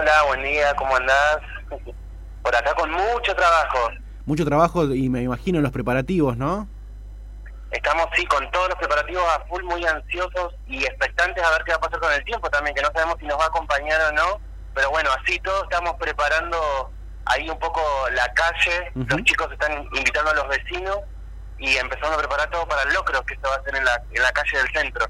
Hola, buen día, ¿cómo andás? Por acá con mucho trabajo. Mucho trabajo y me imagino los preparativos, ¿no? Estamos, sí, con todos los preparativos a full, muy ansiosos y expectantes a ver qué va a pasar con el tiempo también, que no sabemos si nos va a acompañar o no. Pero bueno, así todos estamos preparando ahí un poco la calle. Los chicos están invitando a los vecinos y empezando a preparar todo para el locro, que se va a hacer en la, en la calle del centro.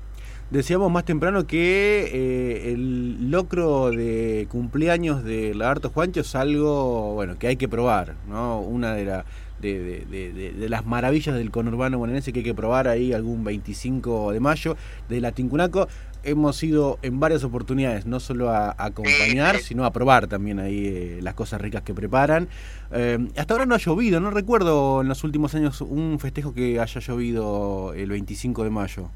Decíamos más temprano que eh, el locro de cumpleaños de Lagarto Juancho es algo bueno que hay que probar, ¿no? Una de, la, de, de, las maravillas del conurbano bonaerense que hay que probar ahí algún 25 de mayo de la Tincunaco. Hemos ido en varias oportunidades, no solo a, acompañar, sino a probar también ahí eh, las cosas ricas que preparan. Eh, hasta ahora no ha llovido, no recuerdo en los últimos años un festejo que haya llovido el 25 de mayo.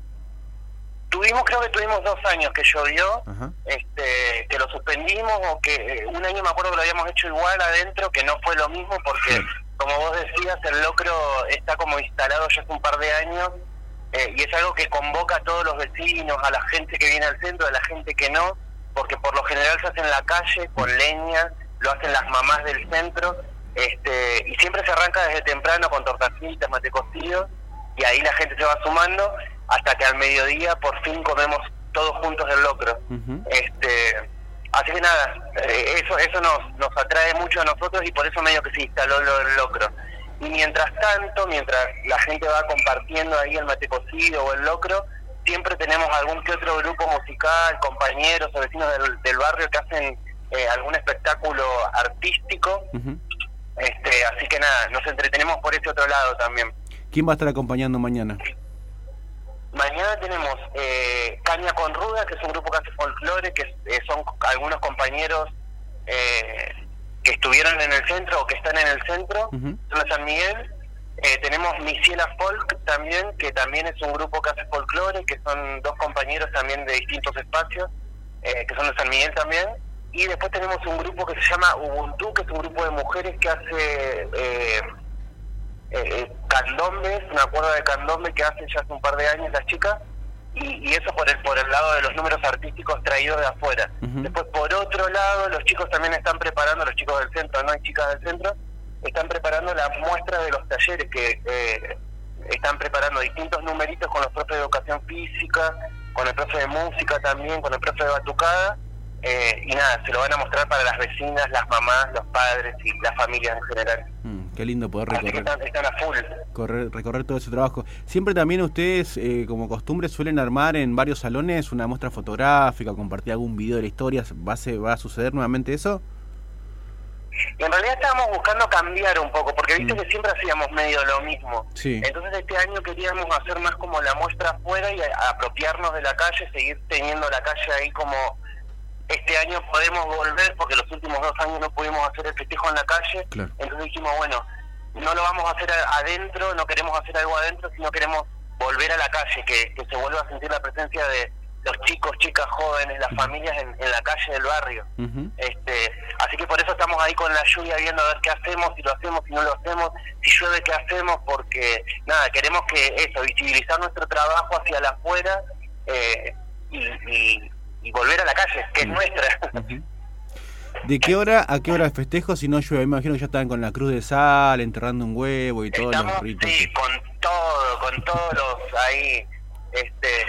Tuvimos, creo que tuvimos dos años que llovió, este, que lo suspendimos o que eh, un año me acuerdo que lo habíamos hecho igual adentro, que no fue lo mismo porque, como vos decías, el locro está como instalado ya hace un par de años eh, y es algo que convoca a todos los vecinos, a la gente que viene al centro, a la gente que no, porque por lo general se hace en la calle con leña, lo hacen las mamás del centro, este, y siempre se arranca desde temprano con tortacitas, mate cocidos, y ahí la gente se va sumando hasta que al mediodía por fin comemos todos juntos el locro. este Así que nada, eh, eso eso nos, nos atrae mucho a nosotros y por eso medio que se instaló el locro. Y mientras tanto, mientras la gente va compartiendo ahí el mate cocido o el locro, siempre tenemos algún que otro grupo musical, compañeros o vecinos del, barrio que hacen eh, algún espectáculo artístico. este Así que nada, nos entretenemos por ese otro lado también. ¿Quién va a estar acompañando mañana? Mañana tenemos eh, Caña con Ruda, que es un grupo que hace folclore, que eh, son algunos compañeros eh, que estuvieron en el centro o que están en el centro, son de San Miguel. Eh, tenemos Misiela Folk también, que también es un grupo que hace folclore, que son dos compañeros también de distintos espacios, que son de San Miguel también. Y después tenemos un grupo que se llama Ubuntu, que es un grupo de mujeres que hace eh, candombe, me acuerdo de candombe que hacen ya hace un par de años las chicas, y, eso por el, por el lado de los números artísticos traídos de afuera. Después, por otro lado, los chicos también están preparando, los chicos del centro, no hay chicas del centro, están preparando la muestra de los talleres que eh, están preparando distintos numeritos con los profes de educación física, con el profe de música también, con el profe de batucada, eh, y nada, se lo van a mostrar para las vecinas, las mamás, los padres y las familias en general. Mm, qué lindo poder recorrer. Están, a full. Correr, recorrer todo ese trabajo. Siempre también ustedes, eh, como costumbre, suelen armar en varios salones una muestra fotográfica, compartir algún video de la historia. ¿Va a, ¿Va a suceder nuevamente eso? En realidad estábamos buscando cambiar un poco, porque viste mm. que siempre hacíamos medio lo mismo. Sí. Entonces este año queríamos hacer más como la muestra afuera y apropiarnos de la calle, seguir teniendo la calle ahí como este año podemos volver porque los últimos dos años no pudimos hacer el festejo en la calle. Entonces dijimos, bueno, no lo vamos a hacer adentro, no queremos hacer algo adentro, sino queremos volver a la calle, que, se vuelva a sentir la presencia de los chicos, chicas, jóvenes, las familias en, la calle del barrio. este Así que por eso estamos ahí con la lluvia viendo a ver qué hacemos, si lo hacemos, si no lo hacemos, si llueve, qué hacemos, porque nada, queremos que eso, visibilizar nuestro trabajo hacia la afuera eh, y y volver a la calle, que es nuestra. ¿De qué hora a qué hora festejo si no llueve? Me imagino que ya están con la cruz de sal, enterrando un huevo y todos los ritos. Sí, con todo, con todos los ahí este,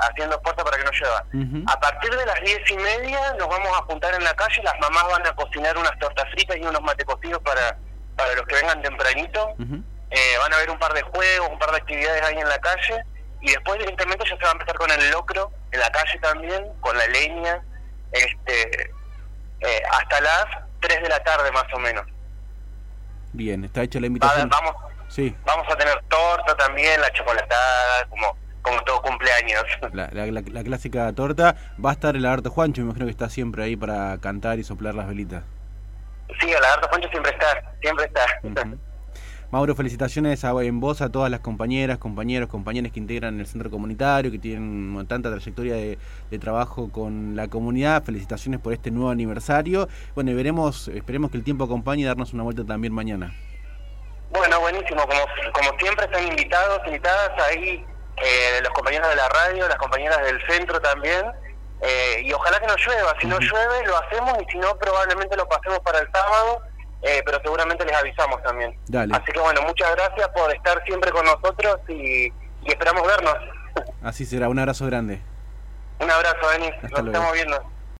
haciendo fuerza para que no llueva. A partir de las diez y media nos vamos a juntar en la calle, las mamás van a cocinar unas tortas fritas y unos mate cocidos para, para los que vengan tempranito. eh, van a ver un par de juegos, un par de actividades ahí en la calle y después evidentemente ya se va a empezar con el locro en la calle también, con la leña, este eh, hasta las 3 de la tarde más o menos. Bien, está hecha la invitación. vamos, sí. vamos a tener torta también, la chocolatada, como como todo cumpleaños. La, la, clásica torta. Va a estar el lagarto Juancho, me imagino que está siempre ahí para cantar y soplar las velitas. Sí, el lagarto Juancho siempre está, siempre está. Mauro, felicitaciones en vos a todas las compañeras, compañeros, compañeras que integran el centro comunitario, que tienen tanta trayectoria de, trabajo con la comunidad. Felicitaciones por este nuevo aniversario. Bueno, y veremos, esperemos que el tiempo acompañe y darnos una vuelta también mañana. Bueno, buenísimo. Como, como siempre están invitados, invitadas ahí eh, los compañeros de la radio, las compañeras del centro también. Eh, y ojalá que no llueva, si no llueve lo hacemos y si no probablemente lo pasemos para el sábado, eh, pero seguramente les avisamos también. Así que bueno, muchas gracias por estar siempre con nosotros y, esperamos vernos. Así será, un abrazo grande. Un abrazo, Denis, nos estamos viendo.